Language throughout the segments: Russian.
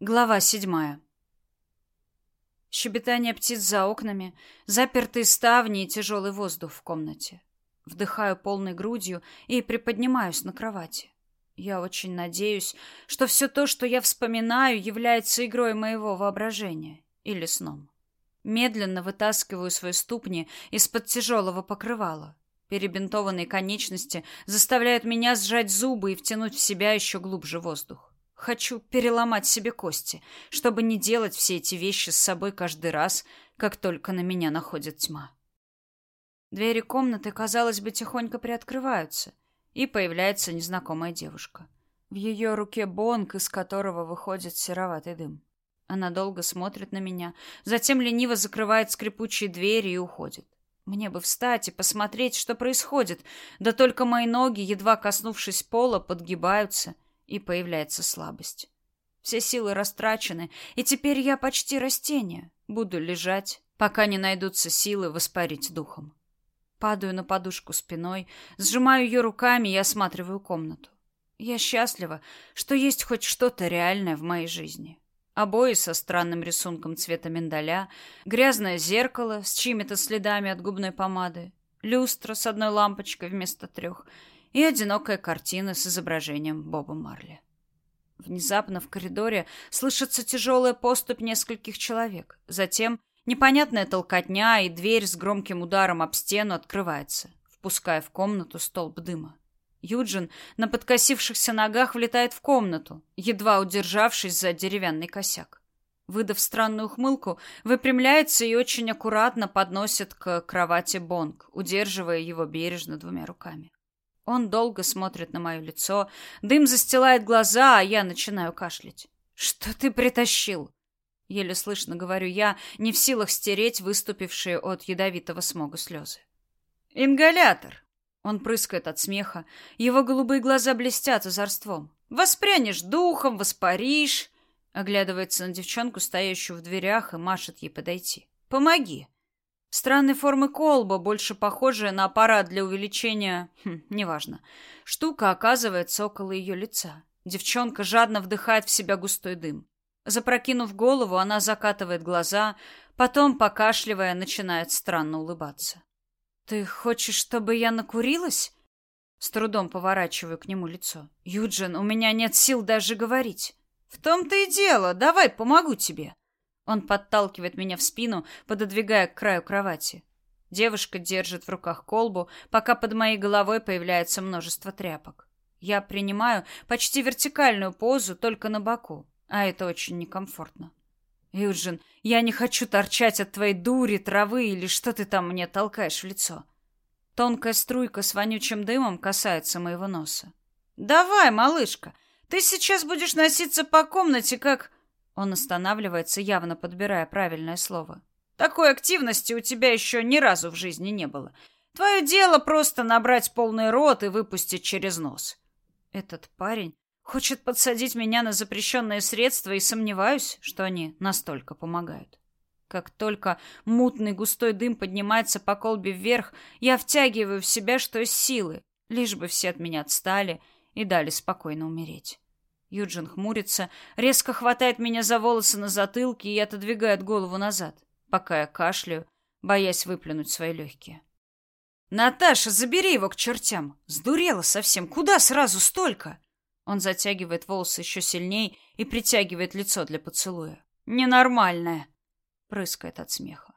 Глава седьмая. Щебетание птиц за окнами, запертые ставни и тяжелый воздух в комнате. Вдыхаю полной грудью и приподнимаюсь на кровати. Я очень надеюсь, что все то, что я вспоминаю, является игрой моего воображения или сном. Медленно вытаскиваю свои ступни из-под тяжелого покрывала. Перебинтованные конечности заставляют меня сжать зубы и втянуть в себя еще глубже воздух. Хочу переломать себе кости, чтобы не делать все эти вещи с собой каждый раз, как только на меня находит тьма. Двери комнаты, казалось бы, тихонько приоткрываются, и появляется незнакомая девушка. В ее руке бонг, из которого выходит сероватый дым. Она долго смотрит на меня, затем лениво закрывает скрипучие двери и уходит. Мне бы встать и посмотреть, что происходит, да только мои ноги, едва коснувшись пола, подгибаются — и появляется слабость. Все силы растрачены, и теперь я почти растение. Буду лежать, пока не найдутся силы воспарить духом. Падаю на подушку спиной, сжимаю ее руками и осматриваю комнату. Я счастлива, что есть хоть что-то реальное в моей жизни. Обои со странным рисунком цвета миндаля, грязное зеркало с чьими-то следами от губной помады, люстра с одной лампочкой вместо трех — и одинокая картина с изображением Боба Марли. Внезапно в коридоре слышится тяжелая поступь нескольких человек. Затем непонятная толкотня, и дверь с громким ударом об стену открывается, впуская в комнату столб дыма. Юджин на подкосившихся ногах влетает в комнату, едва удержавшись за деревянный косяк. Выдав странную ухмылку, выпрямляется и очень аккуратно подносит к кровати Бонг, удерживая его бережно двумя руками. Он долго смотрит на мое лицо, дым застилает глаза, а я начинаю кашлять. «Что ты притащил?» Еле слышно говорю я, не в силах стереть выступившие от ядовитого смога слезы. «Ингалятор!» Он прыскает от смеха, его голубые глаза блестят озорством. «Воспрянешь духом, воспаришь!» Оглядывается на девчонку, стоящую в дверях, и машет ей подойти. «Помоги!» Странной формы колба, больше похожая на аппарат для увеличения... Хм, неважно. Штука оказывается около ее лица. Девчонка жадно вдыхает в себя густой дым. Запрокинув голову, она закатывает глаза, потом, покашливая, начинает странно улыбаться. «Ты хочешь, чтобы я накурилась?» С трудом поворачиваю к нему лицо. «Юджин, у меня нет сил даже говорить». «В том-то и дело. Давай, помогу тебе». Он подталкивает меня в спину, пододвигая к краю кровати. Девушка держит в руках колбу, пока под моей головой появляется множество тряпок. Я принимаю почти вертикальную позу, только на боку, а это очень некомфортно. Юджин, я не хочу торчать от твоей дури, травы или что ты там мне толкаешь в лицо. Тонкая струйка с вонючим дымом касается моего носа. Давай, малышка, ты сейчас будешь носиться по комнате, как... Он останавливается, явно подбирая правильное слово. Такой активности у тебя еще ни разу в жизни не было. Твое дело просто набрать полный рот и выпустить через нос. Этот парень хочет подсадить меня на запрещенные средства и сомневаюсь, что они настолько помогают. Как только мутный густой дым поднимается по колбе вверх, я втягиваю в себя что из силы, лишь бы все от меня отстали и дали спокойно умереть. Юджин хмурится, резко хватает меня за волосы на затылке и отодвигает голову назад, пока я кашляю, боясь выплюнуть свои легкие. «Наташа, забери его к чертям! Сдурела совсем! Куда сразу столько?» Он затягивает волосы еще сильней и притягивает лицо для поцелуя. «Ненормальная!» Прыскает от смеха.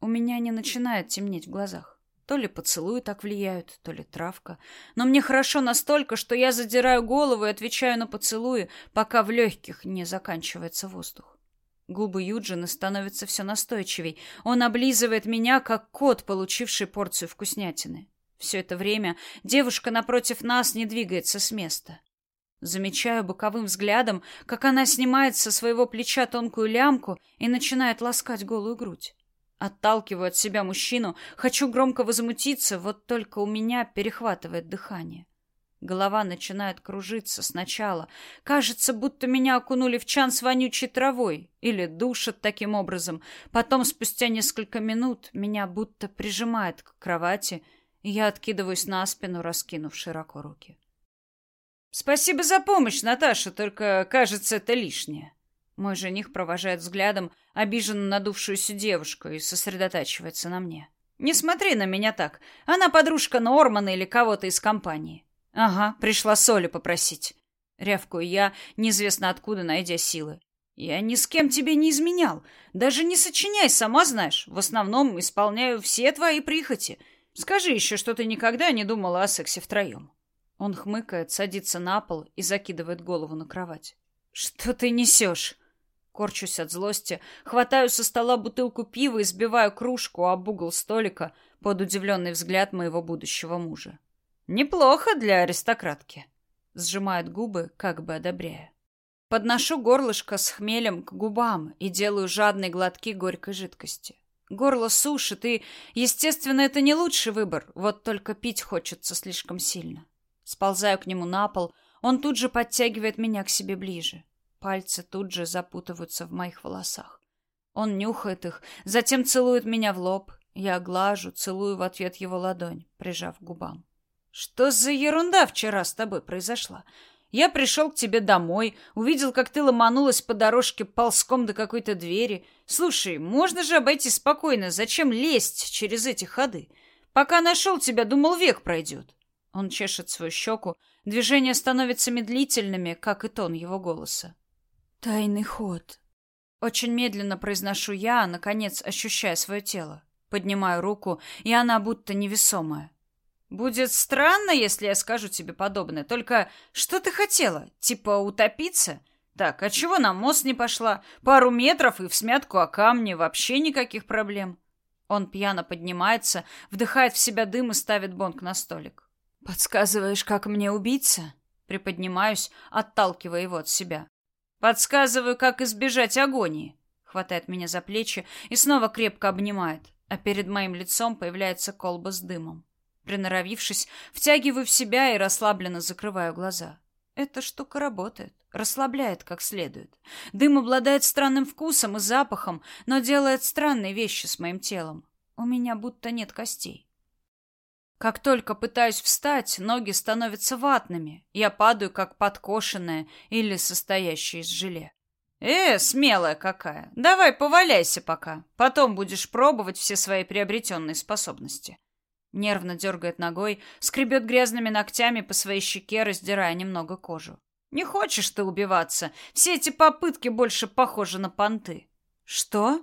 У меня не начинает темнеть в глазах. То ли поцелуи так влияют, то ли травка. Но мне хорошо настолько, что я задираю голову и отвечаю на поцелуи, пока в легких не заканчивается воздух. Губы Юджина становятся все настойчивей. Он облизывает меня, как кот, получивший порцию вкуснятины. Все это время девушка напротив нас не двигается с места. Замечаю боковым взглядом, как она снимает со своего плеча тонкую лямку и начинает ласкать голую грудь. Отталкиваю от себя мужчину, хочу громко возмутиться, вот только у меня перехватывает дыхание. Голова начинает кружиться сначала. Кажется, будто меня окунули в чан с вонючей травой или душат таким образом. Потом, спустя несколько минут, меня будто прижимает к кровати, и я откидываюсь на спину, раскинув широко руки. «Спасибо за помощь, Наташа, только, кажется, это лишнее». Мой жених провожает взглядом обиженно надувшуюся девушку и сосредотачивается на мне. Не смотри на меня так. Она подружка Нормана или кого-то из компании. Ага, пришла соли попросить. Рявкую я, неизвестно откуда найдя силы. Я ни с кем тебе не изменял. Даже не сочиняй, сама знаешь. В основном исполняю все твои прихоти. Скажи еще, что ты никогда не думала о сексе втроем. Он хмыкает, садится на пол и закидывает голову на кровать. Что ты несешь? Корчусь от злости, хватаю со стола бутылку пива и сбиваю кружку об угол столика под удивленный взгляд моего будущего мужа. Неплохо для аристократки. Сжимает губы, как бы одобряя. Подношу горлышко с хмелем к губам и делаю жадные глотки горькой жидкости. Горло сушит, и, естественно, это не лучший выбор, вот только пить хочется слишком сильно. Сползаю к нему на пол, он тут же подтягивает меня к себе ближе. Пальцы тут же запутываются в моих волосах. Он нюхает их, затем целует меня в лоб. Я глажу, целую в ответ его ладонь, прижав к губам. «Что за ерунда вчера с тобой произошла? Я пришел к тебе домой, увидел, как ты ломанулась по дорожке ползком до какой-то двери. Слушай, можно же обойти спокойно, зачем лезть через эти ходы? Пока нашел тебя, думал, век пройдет». Он чешет свою щеку, движения становятся медлительными, как и тон его голоса. Тайный ход. Очень медленно произношу я, наконец ощущая свое тело. Поднимаю руку, и она будто невесомая. Будет странно, если я скажу тебе подобное. Только что ты хотела? Типа утопиться? Так, а чего на мост не пошла? Пару метров и в смятку о камни, вообще никаких проблем. Он пьяно поднимается, вдыхает в себя дым и ставит бонг на столик. Подсказываешь, как мне убиться? Приподнимаюсь, отталкивая его от себя. Подсказываю, как избежать агонии. Хватает меня за плечи и снова крепко обнимает, а перед моим лицом появляется колба с дымом. Приноровившись, втягиваю в себя и расслабленно закрываю глаза. Эта штука работает, расслабляет как следует. Дым обладает странным вкусом и запахом, но делает странные вещи с моим телом. У меня будто нет костей. Как только пытаюсь встать, ноги становятся ватными. Я падаю, как подкошенная или состоящая из желе. «Э, смелая какая! Давай поваляйся пока. Потом будешь пробовать все свои приобретенные способности». Нервно дергает ногой, скребет грязными ногтями по своей щеке, раздирая немного кожу. «Не хочешь ты убиваться? Все эти попытки больше похожи на понты». «Что?»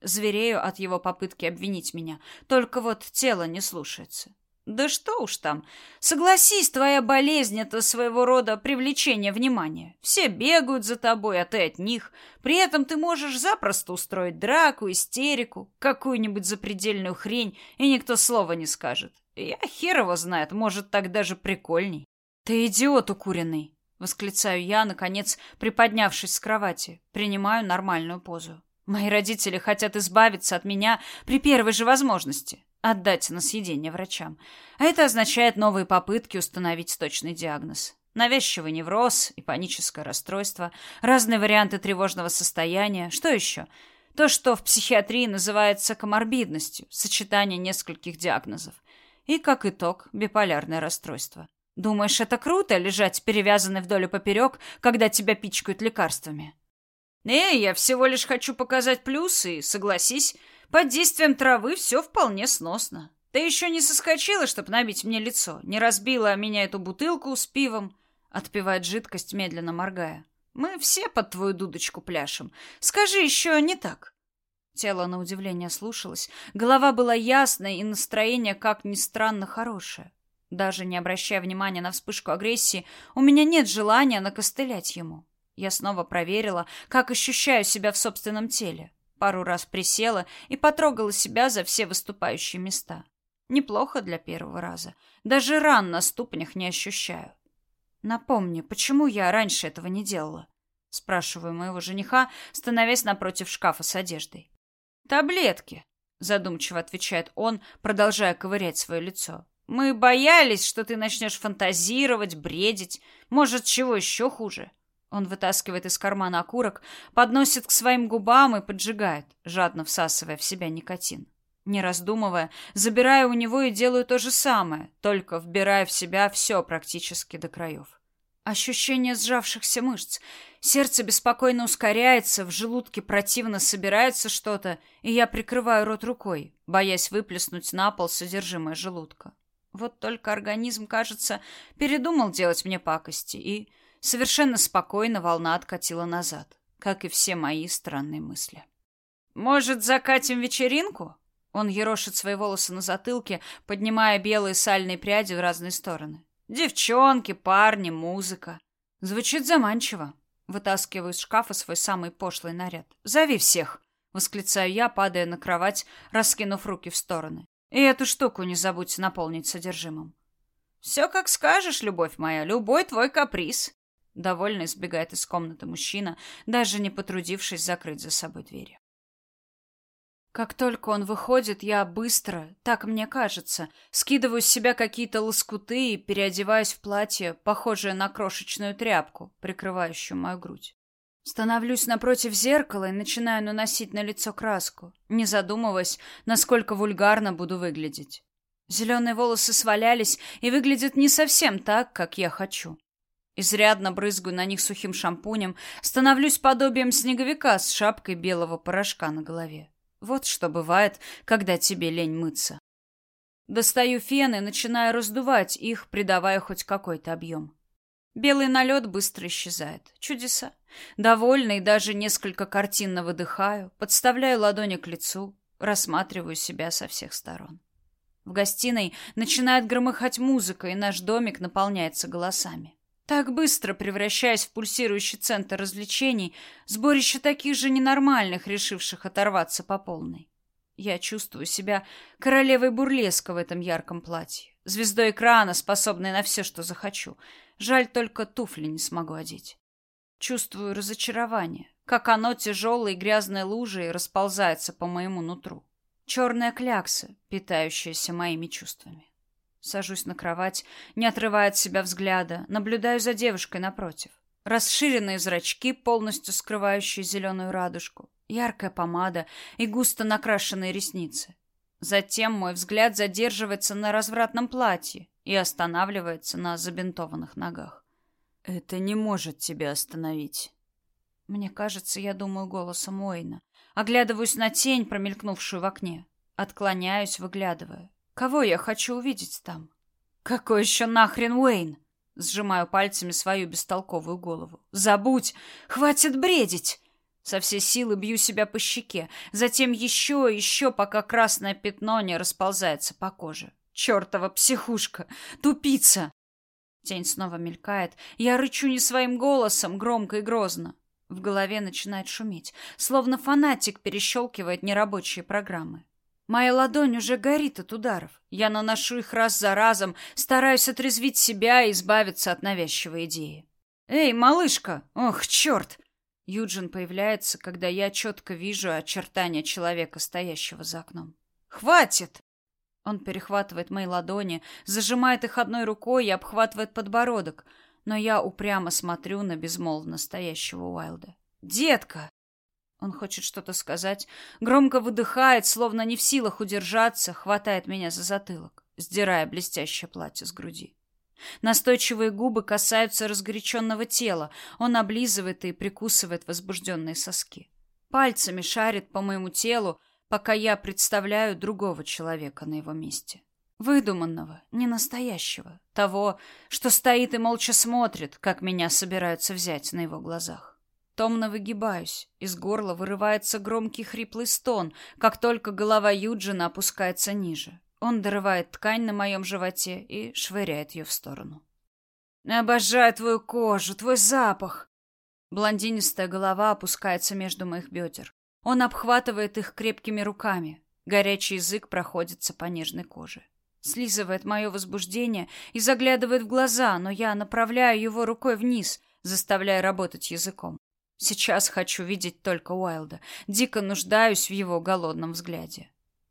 Зверею от его попытки обвинить меня. Только вот тело не слушается. Да что уж там. Согласись, твоя болезнь — это своего рода привлечение внимания. Все бегают за тобой, а ты от них. При этом ты можешь запросто устроить драку, истерику, какую-нибудь запредельную хрень, и никто слова не скажет. Я хер его знает, может, так даже прикольней. Ты идиот укуренный, восклицаю я, наконец, приподнявшись с кровати, принимаю нормальную позу. Мои родители хотят избавиться от меня при первой же возможности отдать на съедение врачам. А это означает новые попытки установить точный диагноз. Навязчивый невроз и паническое расстройство, разные варианты тревожного состояния. Что еще? То, что в психиатрии называется коморбидностью, сочетание нескольких диагнозов. И, как итог, биполярное расстройство. Думаешь, это круто, лежать перевязанный вдоль и поперек, когда тебя пичкают лекарствами? «Эй, я всего лишь хочу показать плюсы, согласись, под действием травы все вполне сносно. Ты еще не соскочила, чтобы набить мне лицо, не разбила меня эту бутылку с пивом?» Отпивает жидкость, медленно моргая. «Мы все под твою дудочку пляшем. Скажи еще не так». Тело на удивление слушалось, голова была ясной и настроение, как ни странно, хорошее. Даже не обращая внимания на вспышку агрессии, у меня нет желания накостылять ему. Я снова проверила, как ощущаю себя в собственном теле. Пару раз присела и потрогала себя за все выступающие места. Неплохо для первого раза. Даже ран на ступнях не ощущаю. Напомни, почему я раньше этого не делала? Спрашиваю моего жениха, становясь напротив шкафа с одеждой. Таблетки, задумчиво отвечает он, продолжая ковырять свое лицо. Мы боялись, что ты начнешь фантазировать, бредить, может, чего еще хуже. Он вытаскивает из кармана окурок, подносит к своим губам и поджигает, жадно всасывая в себя никотин. Не раздумывая, забираю у него и делаю то же самое, только вбирая в себя все практически до краев. Ощущение сжавшихся мышц. Сердце беспокойно ускоряется, в желудке противно собирается что-то, и я прикрываю рот рукой, боясь выплеснуть на пол содержимое желудка. Вот только организм, кажется, передумал делать мне пакости, и совершенно спокойно волна откатила назад, как и все мои странные мысли. «Может, закатим вечеринку?» Он ерошит свои волосы на затылке, поднимая белые сальные пряди в разные стороны. Девчонки, парни, музыка. Звучит заманчиво. Вытаскиваю из шкафа свой самый пошлый наряд. «Зови всех!» — восклицаю я, падая на кровать, раскинув руки в стороны. «И эту штуку не забудь наполнить содержимым». «Все как скажешь, любовь моя, любой твой каприз!» Довольно избегает из комнаты мужчина, даже не потрудившись закрыть за собой двери. Как только он выходит, я быстро, так мне кажется, скидываю с себя какие-то лоскуты и переодеваюсь в платье, похожее на крошечную тряпку, прикрывающую мою грудь. Становлюсь напротив зеркала и начинаю наносить на лицо краску, не задумываясь, насколько вульгарно буду выглядеть. Зеленые волосы свалялись и выглядят не совсем так, как я хочу. Изрядно брызгаю на них сухим шампунем, становлюсь подобием снеговика с шапкой белого порошка на голове. Вот что бывает, когда тебе лень мыться. Достаю фен и начинаю раздувать их, придавая хоть какой-то объем. Белый налет быстро исчезает. Чудеса. Довольно и даже несколько картинно выдыхаю, подставляю ладони к лицу, рассматриваю себя со всех сторон. В гостиной начинает громыхать музыка, и наш домик наполняется голосами. Так быстро превращаясь в пульсирующий центр развлечений, сборище таких же ненормальных, решивших оторваться по полной. Я чувствую себя королевой бурлеска в этом ярком платье, звездой экрана, способной на все, что захочу. Жаль, только туфли не смогу одеть. Чувствую разочарование, как оно тяжелой и грязной лужей расползается по моему нутру. Черная клякса, питающаяся моими чувствами. Сажусь на кровать, не отрывая от себя взгляда, наблюдаю за девушкой напротив. Расширенные зрачки, полностью скрывающие зеленую радужку, яркая помада и густо накрашенные ресницы. Затем мой взгляд задерживается на развратном платье и останавливается на забинтованных ногах. «Это не может тебя остановить». Мне кажется, я думаю голосом Уэйна. Оглядываюсь на тень, промелькнувшую в окне. Отклоняюсь, выглядывая. Кого я хочу увидеть там? Какой еще нахрен Уэйн? Сжимаю пальцами свою бестолковую голову. Забудь! Хватит бредить! Со всей силы бью себя по щеке, затем еще и еще, пока красное пятно не расползается по коже. Чертова психушка! Тупица! Тень снова мелькает. Я рычу не своим голосом, громко и грозно. В голове начинает шуметь, словно фанатик перещелкивает нерабочие программы. Моя ладонь уже горит от ударов. Я наношу их раз за разом, стараюсь отрезвить себя и избавиться от навязчивой идеи. «Эй, малышка! Ох, черт!» Юджин появляется, когда я четко вижу очертания человека, стоящего за окном. «Хватит!» Он перехватывает мои ладони, зажимает их одной рукой и обхватывает подбородок, но я упрямо смотрю на безмолвно стоящего Уайлда. «Детка!» Он хочет что-то сказать, громко выдыхает, словно не в силах удержаться, хватает меня за затылок, сдирая блестящее платье с груди. Настойчивые губы касаются разгоряченного тела, он облизывает и прикусывает возбужденные соски. Пальцами шарит по моему телу, пока я представляю другого человека на его месте. Выдуманного, не настоящего, того, что стоит и молча смотрит, как меня собираются взять на его глазах. Томно выгибаюсь. Из горла вырывается громкий хриплый стон, как только голова Юджина опускается ниже. Он дорывает ткань на моем животе и швыряет ее в сторону. «Обожаю твою кожу, твой запах!» Блондинистая голова опускается между моих бедер. Он обхватывает их крепкими руками. Горячий язык проходится по нежной коже. Слизывает мое возбуждение и заглядывает в глаза, но я направляю его рукой вниз, заставляя работать языком. Сейчас хочу видеть только Уайлда. Дико нуждаюсь в его голодном взгляде.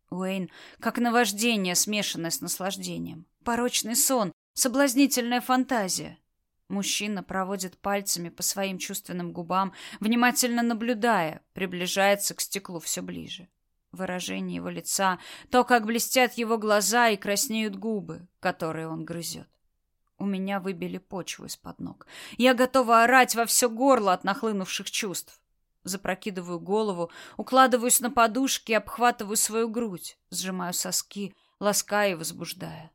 Уэйн, как наваждение, смешанное с наслаждением. Порочный сон, соблазнительная фантазия. Мужчина проводит пальцами по своим чувственным губам, внимательно наблюдая, приближается к стеклу все ближе. Выражение его лица, то, как блестят его глаза и краснеют губы, которые он грызет. У меня выбили почву из-под ног. Я готова орать во все горло от нахлынувших чувств. Запрокидываю голову, укладываюсь на подушки и обхватываю свою грудь, сжимаю соски, лаская и возбуждая.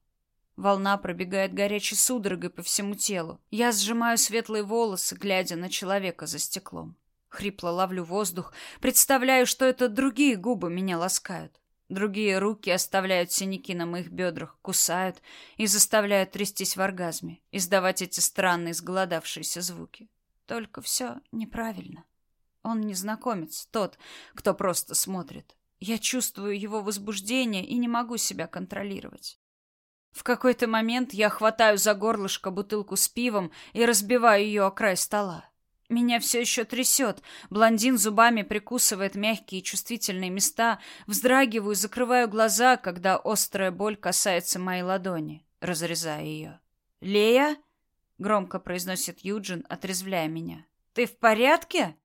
Волна пробегает горячей судорогой по всему телу. Я сжимаю светлые волосы, глядя на человека за стеклом. Хрипло ловлю воздух, представляю, что это другие губы меня ласкают. Другие руки оставляют синяки на моих бедрах, кусают и заставляют трястись в оргазме, издавать эти странные сголодавшиеся звуки. Только все неправильно. Он незнакомец, тот, кто просто смотрит. Я чувствую его возбуждение и не могу себя контролировать. В какой-то момент я хватаю за горлышко бутылку с пивом и разбиваю ее о край стола. Меня все еще трясет. Блондин зубами прикусывает мягкие чувствительные места. Вздрагиваю, закрываю глаза, когда острая боль касается моей ладони, разрезая ее. «Лея?» — громко произносит Юджин, отрезвляя меня. «Ты в порядке?»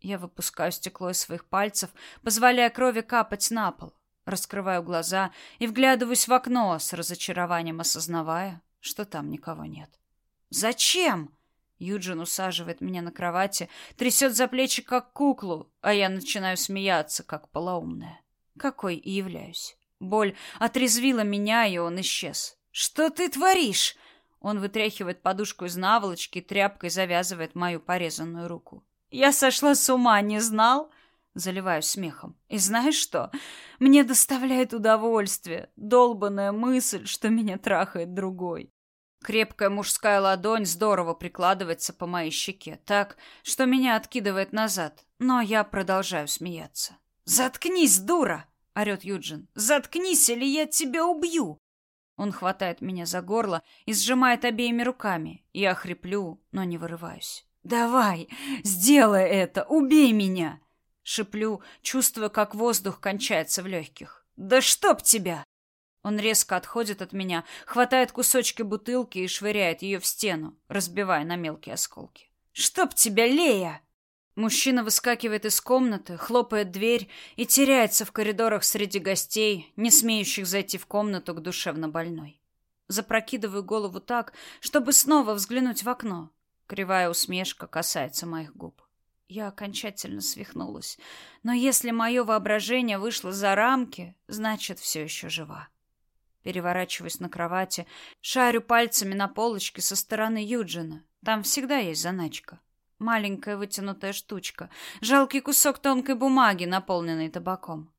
Я выпускаю стекло из своих пальцев, позволяя крови капать на пол. Раскрываю глаза и вглядываюсь в окно, с разочарованием осознавая, что там никого нет. «Зачем?» Юджин усаживает меня на кровати, трясет за плечи, как куклу, а я начинаю смеяться, как полоумная. Какой и являюсь. Боль отрезвила меня, и он исчез. «Что ты творишь?» Он вытряхивает подушку из наволочки тряпкой завязывает мою порезанную руку. «Я сошла с ума, не знал?» Заливаюсь смехом. «И знаешь что? Мне доставляет удовольствие. Долбанная мысль, что меня трахает другой. Крепкая мужская ладонь здорово прикладывается по моей щеке, так, что меня откидывает назад, но я продолжаю смеяться. «Заткнись, дура!» — орет Юджин. «Заткнись, или я тебя убью!» Он хватает меня за горло и сжимает обеими руками. Я хриплю, но не вырываюсь. «Давай, сделай это, убей меня!» Шиплю, чувствуя, как воздух кончается в легких. «Да чтоб тебя!» Он резко отходит от меня, хватает кусочки бутылки и швыряет ее в стену, разбивая на мелкие осколки. «Чтоб тебя, Лея!» Мужчина выскакивает из комнаты, хлопает дверь и теряется в коридорах среди гостей, не смеющих зайти в комнату к душевно больной. Запрокидываю голову так, чтобы снова взглянуть в окно. Кривая усмешка касается моих губ. Я окончательно свихнулась. Но если мое воображение вышло за рамки, значит, все еще жива. Переворачиваюсь на кровати, шарю пальцами на полочке со стороны Юджина. Там всегда есть заначка. Маленькая вытянутая штучка. Жалкий кусок тонкой бумаги, наполненный табаком.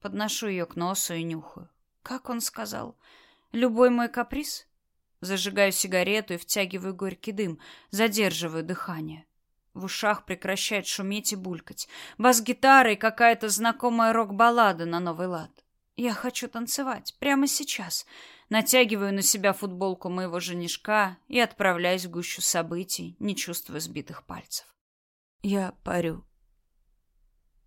Подношу ее к носу и нюхаю. Как он сказал? Любой мой каприз? Зажигаю сигарету и втягиваю горький дым, задерживаю дыхание. В ушах прекращает шуметь и булькать. Бас-гитара и какая-то знакомая рок-баллада на новый лад. Я хочу танцевать прямо сейчас. Натягиваю на себя футболку моего женишка и отправляюсь в гущу событий, не чувствуя сбитых пальцев. Я парю